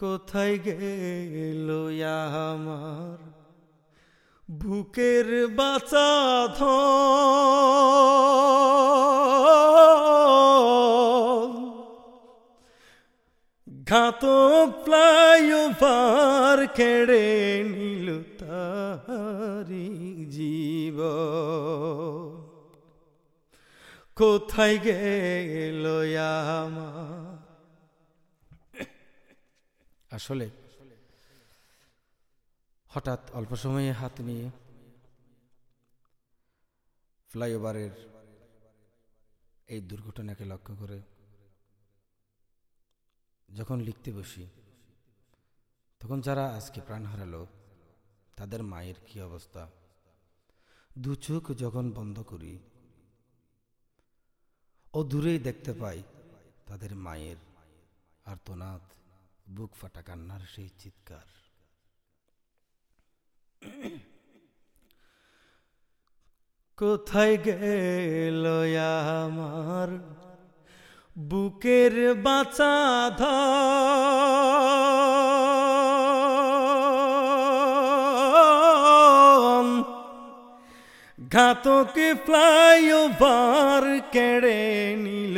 কোথায় গেল আমার? বুকের বাঁচা ধন। ঘাতক ফ্লাইওভার কেড়ে নিল তারি জীব কোথায় গেল আমার? আসলে হঠাৎ অল্প সময়ে হাত নিয়ে ফ্লাইওভারের এই দুর্ঘটনাকে লক্ষ্য করে যখন লিখতে বসি, তখন যারা আজকে প্রাণ হারালো, তাদের মায়ের কি অবস্থা? দু চোখ যখন বন্ধ করি ও দূরেই দেখতে পাই তাদের মায়ের আর্তনাদ। বুক ফাটা কান্নার সেই চিৎকার। কোথায় গেল আমার বুকের বাঁচা ধন? ঘাতকে ফ্লাইওভার কেড়ে নিল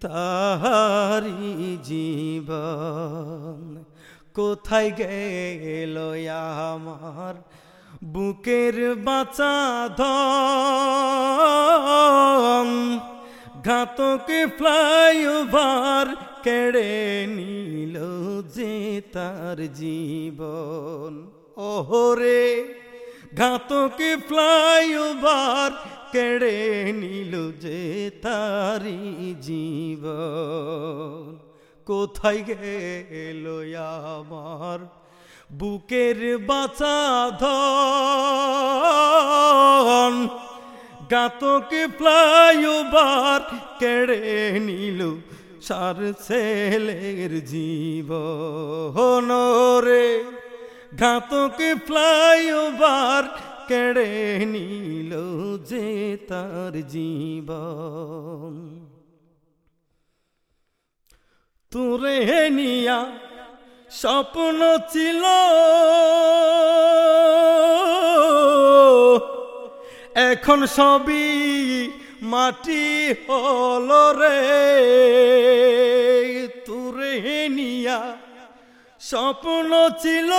তাহারি জীবন। কোথায় গেল আমার বুকের বাঁচা ধন? ঘাতকে ফ্লাইওভার কেড়ে নিল যে তার জীবন। ওহরে ঘাতকে ফ্লাইওভার কেড়ে নিল যে তারি জীবন। কোথায় গেল আমার বুকের বাঁচা ধন? গাতকে ফ্লাইওভার কেড়ে নিল সার ছেলের জীবন। রে ঘাতকে ফ্লাইওভার কেড়ে নিল যে তার জীবন। তুরে নিয়া স্বপ্ন ছিল। এখন সবই মাটি হল রে। তুরে নিয়া স্বপ্ন ছিল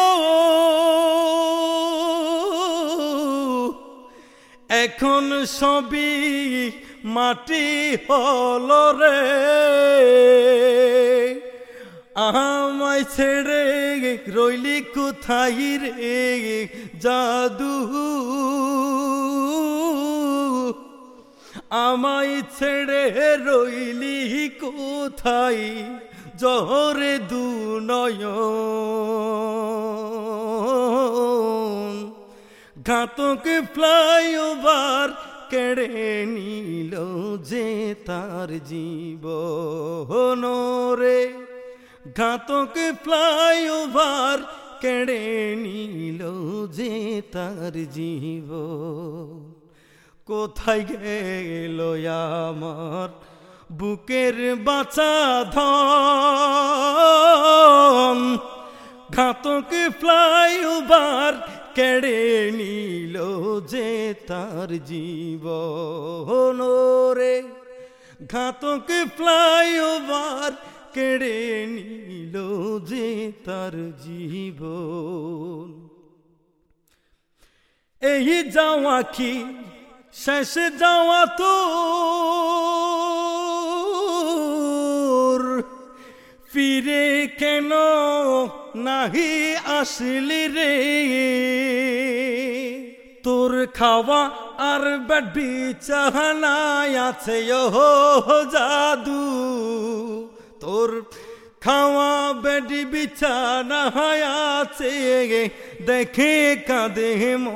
এখন সবই মাটি হল রে। আমায় ছেড়ে রইলি কোথায় রে? জাদু। আমায় ছেড়ে রইলি কোথায়? জহরে দু নয়ন। ঘাতকে ফ্লাইওভার কেড়ে নিল যে তার জীবন রে। ঘাতকে ফ্লাইওভার কেড়ে নিল যে তার জীব কোথায় গেল আমার বুকের বাঁচা ধন। ঘাতকে ফ্লাইওভার কেড়ে নিল যে তার জীবন রে ঘাতকে ফ্লাইওভার কেড়ে নিল যে তার জীবন। এই যাওয়া কি? শেষ যাওয়া তো? ফিরে কেন নাহি আসলি রে? তোর খাওয়া আর বেড বিছানায় আছে ও জাদু। তোর খাওয়া, বেডি বিছানা আছে দেখে কাঁদে মন।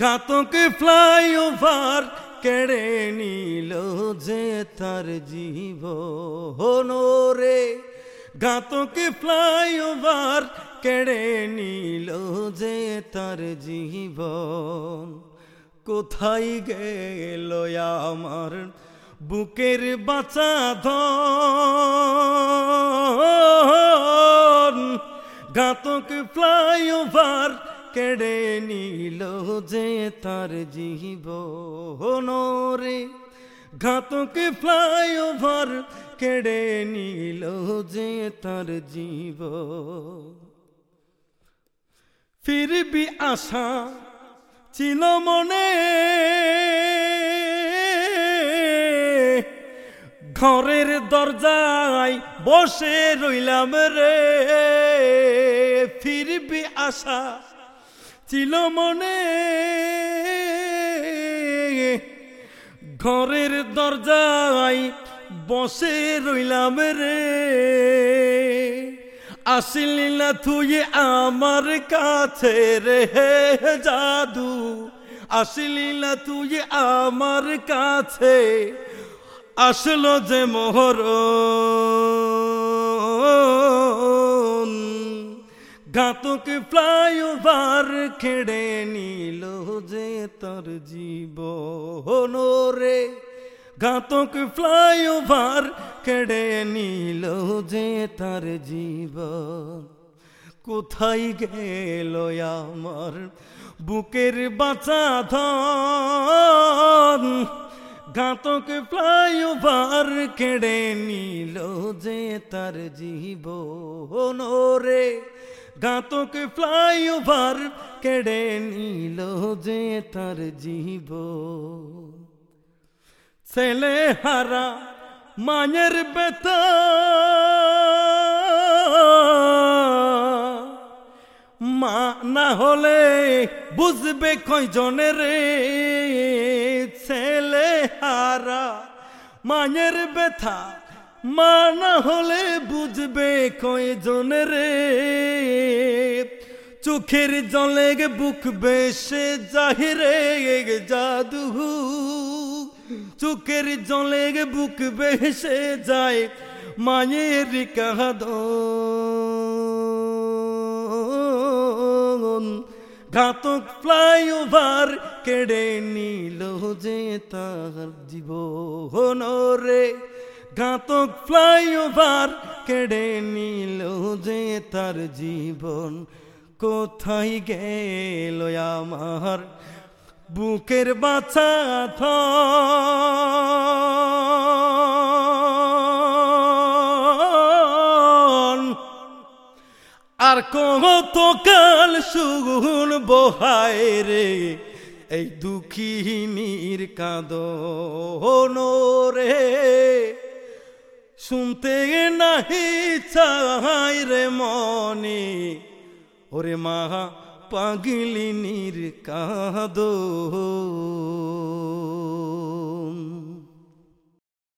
ঘাতকে ফ্লাইওভার কেড়ে নিল যে তার জীবন রে ঘাতকে ফ্লাইওভার কেড়ে নিল যে তার জীবন। কোথায় গেল আমার বুকের বাঁচা ধন? ঘাতক ফ্লাইওভার কেড়ে নিল যে তার জীব রে, ঘাতক ফ্লাইওভার কেড়ে নিল যে তার জীব ফিরবি আশা ছিল মনে, ঘরের দরজায় বসে রইলাম রে। ফিরবি আশা ছিল মনে। ঘরের দরজায় বসে রইলাম রে। আসলি না তুই আমার কাছে রে জাদু। আসলি না তুই আমার কাছে আসলো যে মোহর। ঘাতক ফ্লাইওভার খেড়ে নিল যে তার জীব রে। ঘাতক ফ্লাইওভার কেড়ে নিল যে তার জীবন। কোথায় গেল আমার বুকের বাঁচা ধন? ঘাতক ফ্লাইওভার কেড়ে নিল যে তার জীবন রে। ঘাতক ফ্লাইওভার কেড়ে নিল যে তার জীবন ছেলে হারা মায়ের বেতা মা না হলে বুঝবে কয়জনের রে। ছেলে হারা মায়ের ব্যথা মা না হলে বুঝবে কয়জনের রে? চোখের জলে বুক বেশে জাহিরে জাদু। চোখের জলে বুক বেসে যায় মায়ের কাহাদ ঘাতক ফ্লাইওভার কেড়ে নিল যে তার জীবন রে। ঘাতক ফ্লাইওভার কেড়ে নিল যে তার জীবন। কোথায় গেল আমার বুকের বাছা আর কত কাল সুগুন বহায় রে, এই দুঃখিনীর কাঁদ রে শুনতে নাহি চাই রে মনে। ওরে মা পাগলিনীর কাঁদো।